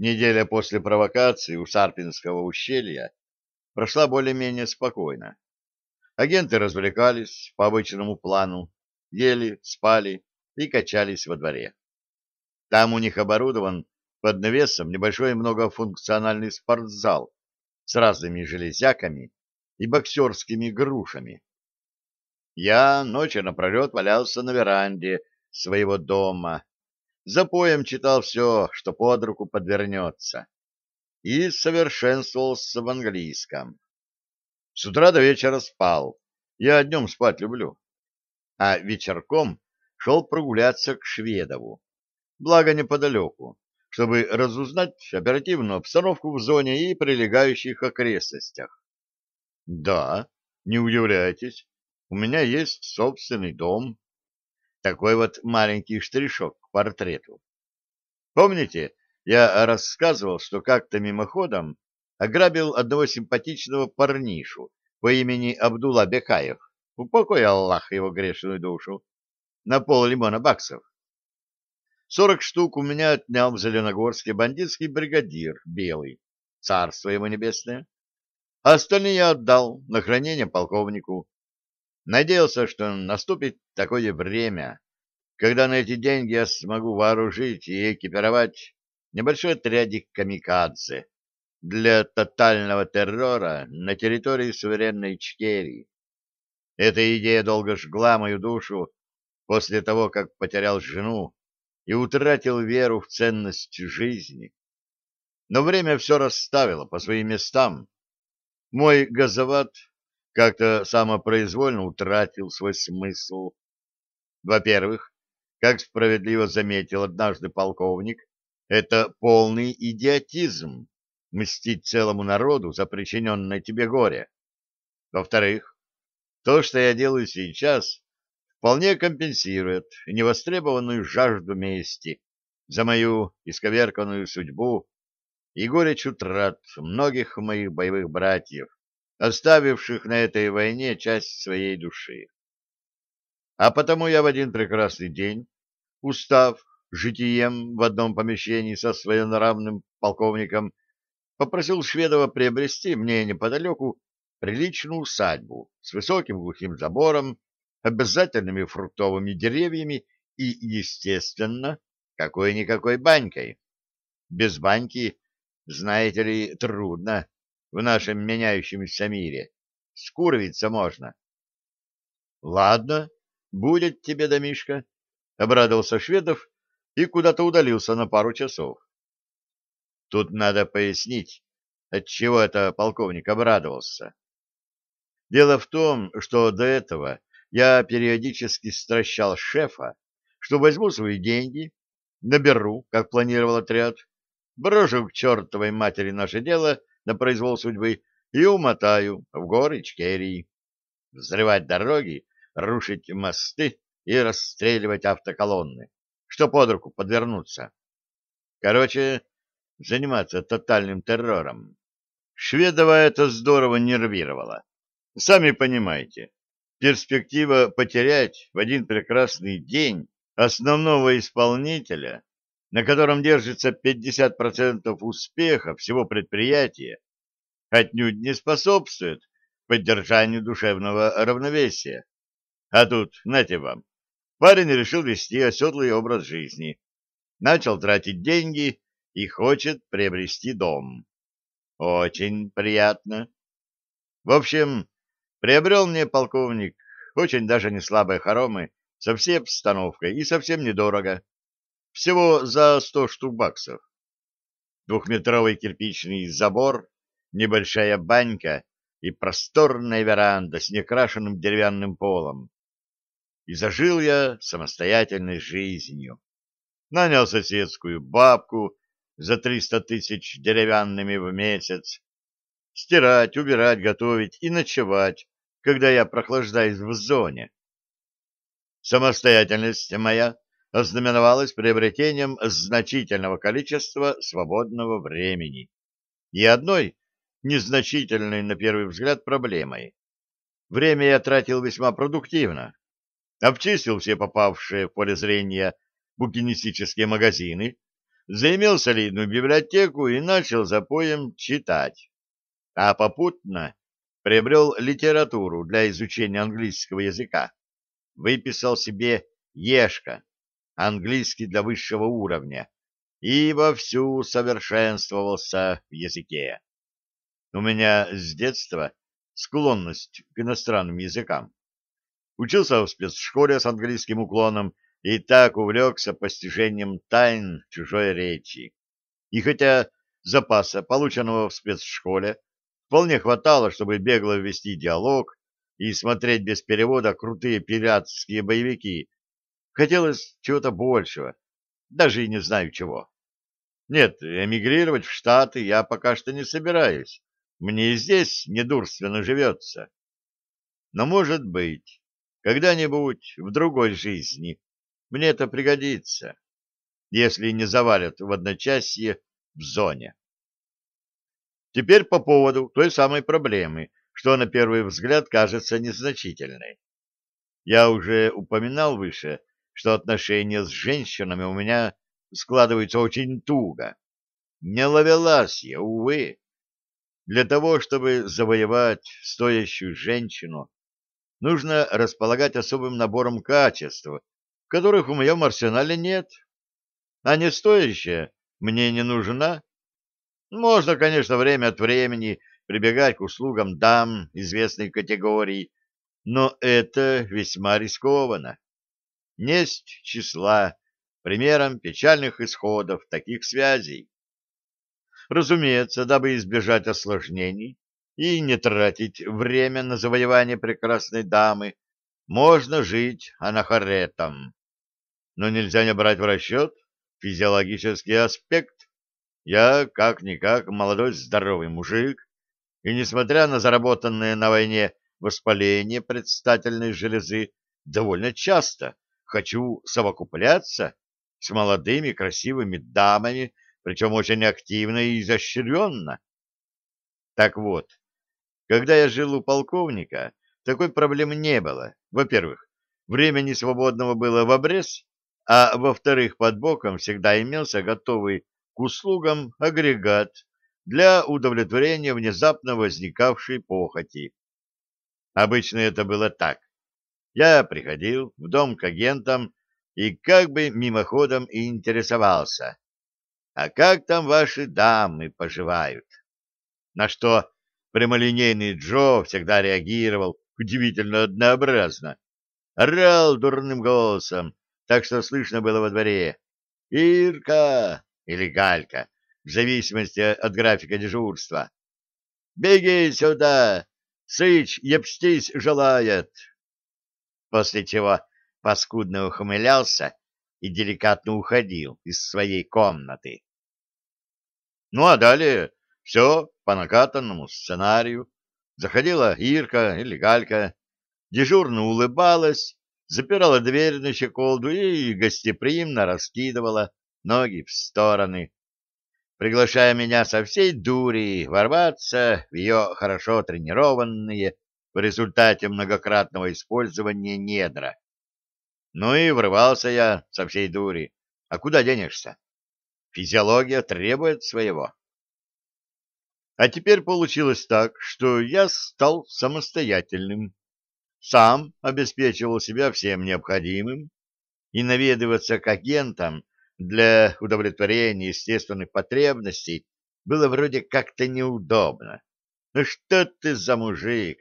Неделя после провокации у Сарпинского ущелья прошла более-менее спокойно. Агенты развлекались по обычному плану, ели, спали и качались во дворе. Там у них оборудован под навесом небольшой многофункциональный спортзал с разными железяками и боксерскими грушами. Я ночью напролет валялся на веранде своего дома, за поем читал все, что под руку подвернется, и совершенствовался в английском. С утра до вечера спал, я днем спать люблю, а вечерком шел прогуляться к Шведову, благо неподалеку, чтобы разузнать оперативную обстановку в зоне и прилегающих окрестностях. Да, не удивляйтесь, у меня есть собственный дом. Такой вот маленький штришок к портрету. Помните, я рассказывал, что как-то мимоходом ограбил одного симпатичного парнишу по имени Абдулла Бекаев, упокой Аллах его грешную душу, на пол лимона баксов. Сорок штук у меня отнял в Зеленогорске бандитский бригадир Белый, царство ему небесное. А остальные я отдал на хранение полковнику. Надеялся, что наступит такое время, когда на эти деньги я смогу вооружить и экипировать небольшой отрядик камикадзе для тотального террора на территории суверенной Ичкерии. Эта идея долго жгла мою душу после того, как потерял жену и утратил веру в ценность жизни. Но время все расставило по своим местам. Мой газоват как-то самопроизвольно утратил свой смысл. Во-первых, как справедливо заметил однажды полковник, это полный идиотизм мстить целому народу за причиненное тебе горе. Во-вторых, то, что я делаю сейчас, вполне компенсирует невостребованную жажду мести за мою исковерканную судьбу и горечь утрат многих моих боевых братьев, оставивших на этой войне часть своей души. А потому я в один прекрасный день, устав житием в одном помещении со своенравным полковником, попросил Шведова приобрести мне неподалеку приличную усадьбу с высоким глухим забором обязательными фруктовыми деревьями и, естественно, какой-никакой банькой. Без баньки, знаете ли, трудно в нашем меняющемся мире. Скуровиться можно. — Ладно, будет тебе, домишка, — обрадовался Шведов и куда-то удалился на пару часов. Тут надо пояснить, отчего это полковник обрадовался. Дело в том, что до этого я периодически стращал шефа, что возьму свои деньги, наберу, как планировал отряд, брошу к чертовой матери наше дело на произвол судьбы и умотаю в горы Ичкерии. Взрывать дороги, рушить мосты и расстреливать автоколонны, что под руку подвернуться. Короче, заниматься тотальным террором. Шведова это здорово нервировало. Сами понимаете, перспектива потерять в один прекрасный день основного исполнителя, на котором держится 50% успеха всего предприятия, отнюдь не способствует поддержанию душевного равновесия. А тут, нате вам, парень решил вести оседлый образ жизни, начал тратить деньги и хочет приобрести дом. Очень приятно. В общем, Приобрел мне полковник очень даже не слабые хоромы со всей обстановкой и совсем недорого. Всего за сто штук баксов. Двухметровый кирпичный забор, небольшая банька и просторная веранда с некрашенным деревянным полом. И зажил я самостоятельной жизнью. Нанял соседскую бабку за триста тысяч деревянными в месяц. Стирать, убирать, готовить и ночевать когда я прохлаждаюсь в зоне. Самостоятельность моя ознаменовалась приобретением значительного количества свободного времени и одной незначительной на первый взгляд проблемой. Время я тратил весьма продуктивно. Обчистил все попавшие в поле зрения букинистические магазины, заимел солидную библиотеку и начал за поем читать, а попутно приобрел литературу для изучения английского языка, выписал себе Ешка, английский для высшего уровня, и вовсю совершенствовался в языке. У меня с детства склонность к иностранным языкам. Учился в спецшколе с английским уклоном и так увлекся постижением тайн чужой речи. И хотя запаса, полученного в спецшколе, вполне хватало, чтобы бегло ввести диалог и смотреть без перевода крутые пиратские боевики, хотелось чего-то большего, даже и не знаю чего. Нет, эмигрировать в Штаты я пока что не собираюсь. Мне и здесь недурственно живется. Но, может быть, когда-нибудь в другой жизни мне это пригодится, если не завалят в одночасье в зоне. Теперь по поводу той самой проблемы, что на первый взгляд кажется незначительной. Я уже упоминал выше, что отношения с женщинами у меня складываются очень туго. Не ловелась я, увы. Для того, чтобы завоевать стоящую женщину, нужно располагать особым набором качеств, которых в моем арсенале нет. А не стоящая мне не нужна. Можно, конечно, время от времени прибегать к услугам дам известной категории, но это весьма рискованно. Несть числа примером печальных исходов таких связей. Разумеется, дабы избежать осложнений и не тратить время на завоевание прекрасной дамы, можно жить анахаретом но нельзя не брать в расчет физиологический аспект. Я, как-никак, молодой здоровый мужик, и, несмотря на заработанное на войне воспаление предстательной железы, довольно часто хочу совокупляться с молодыми красивыми дамами, причем очень активно и изощренно. Так вот, когда я жил у полковника, такой проблемы не было. Во-первых, времени свободного было в обрез, а во-вторых, под боком всегда имелся готовый к услугам агрегат для удовлетворения внезапно возникавшей похоти. Обычно это было так. Я приходил в дом к агентам и как бы мимоходом и интересовался. А как там ваши дамы поживают? На что прямолинейный Джо всегда реагировал удивительно однообразно. Орал дурным голосом, так что слышно было во дворе «Ирка» или «Галька», в зависимости от графика дежурства. «Беги сюда! Сыч ебстись желает!» После чего паскудно ухмылялся и деликатно уходил из своей комнаты. Ну а далее все по накатанному сценарию. Заходила Ирка или Галька, дежурно улыбалась запирала дверь на щеколду и гостеприимно раскидывала ноги в стороны, приглашая меня со всей дури ворваться в ее хорошо тренированные в результате многократного использования недра. Ну и врывался я со всей дури. А куда денешься? Физиология требует своего. А теперь получилось так, что я стал самостоятельным сам обеспечивал себя всем необходимым, и наведываться к агентам для удовлетворения естественных потребностей было вроде как-то неудобно. Ну что ты за мужик,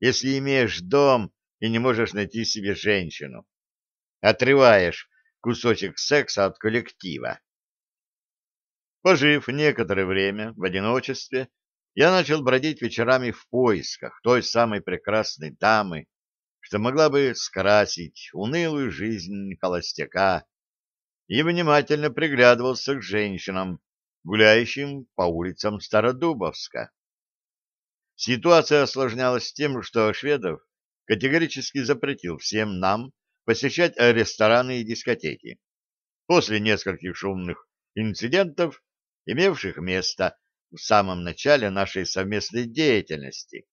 если имеешь дом и не можешь найти себе женщину? Отрываешь кусочек секса от коллектива. Пожив некоторое время в одиночестве, я начал бродить вечерами в поисках той самой прекрасной дамы, что могла бы скрасить унылую жизнь холостяка, и внимательно приглядывался к женщинам, гуляющим по улицам Стародубовска. Ситуация осложнялась тем, что Шведов категорически запретил всем нам посещать рестораны и дискотеки. После нескольких шумных инцидентов, имевших место в самом начале нашей совместной деятельности.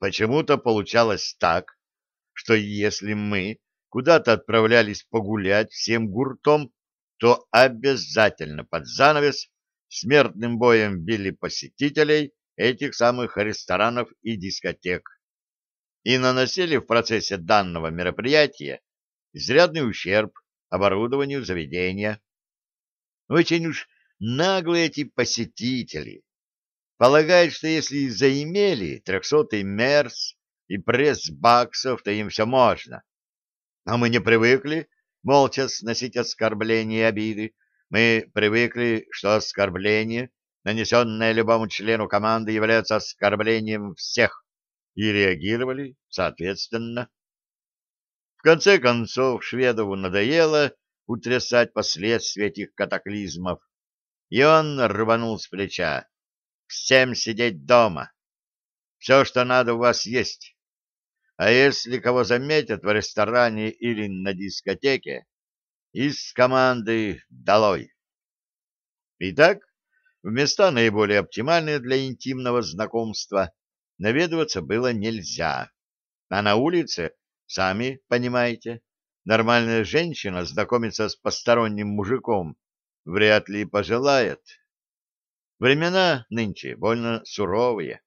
Почему-то получалось так, что если мы куда-то отправлялись погулять всем гуртом, то обязательно под занавес смертным боем били посетителей этих самых ресторанов и дискотек и наносили в процессе данного мероприятия изрядный ущерб оборудованию заведения. Очень уж наглые эти посетители. Полагают, что если заимели трехсотый мерс и пресс баксов, то им все можно. А мы не привыкли молча сносить оскорбления и обиды. Мы привыкли, что оскорбление, нанесенное любому члену команды, является оскорблением всех, и реагировали соответственно. В конце концов, Шведову надоело утрясать последствия этих катаклизмов, и он рванул с плеча. «Всем сидеть дома. Все, что надо, у вас есть. А если кого заметят в ресторане или на дискотеке, из команды долой». Итак, в места наиболее оптимальные для интимного знакомства наведываться было нельзя, а на улице Сами понимаете, нормальная женщина знакомиться с посторонним мужиком вряд ли пожелает. Времена нынче больно суровые.